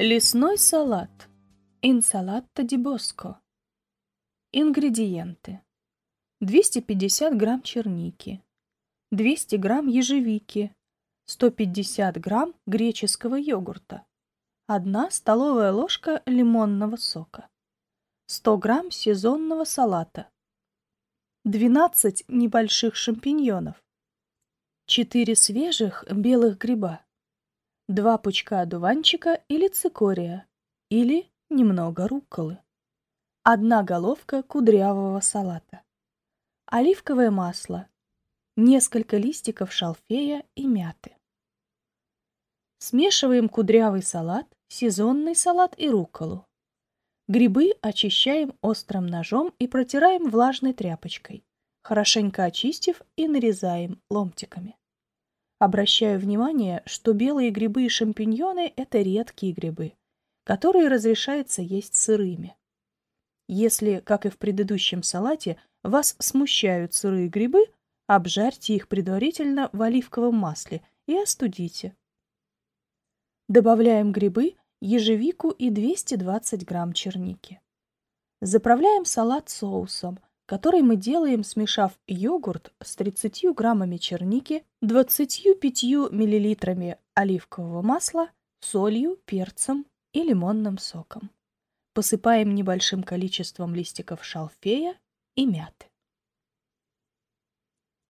Лесной салат. Инсалатто ди боско. Ингредиенты. 250 грамм черники, 200 грамм ежевики, 150 грамм греческого йогурта, 1 столовая ложка лимонного сока, 100 грамм сезонного салата, 12 небольших шампиньонов, 4 свежих белых гриба, два пучка одуванчика или цикория, или немного рукколы, одна головка кудрявого салата, оливковое масло, несколько листиков шалфея и мяты. Смешиваем кудрявый салат, сезонный салат и рукколу. Грибы очищаем острым ножом и протираем влажной тряпочкой, хорошенько очистив и нарезаем ломтиками. Обращаю внимание, что белые грибы и шампиньоны – это редкие грибы, которые разрешается есть сырыми. Если, как и в предыдущем салате, вас смущают сырые грибы, обжарьте их предварительно в оливковом масле и остудите. Добавляем грибы, ежевику и 220 грамм черники. Заправляем салат соусом – который мы делаем, смешав йогурт с 30 граммами черники, 25 миллилитрами оливкового масла, солью, перцем и лимонным соком. Посыпаем небольшим количеством листиков шалфея и мяты.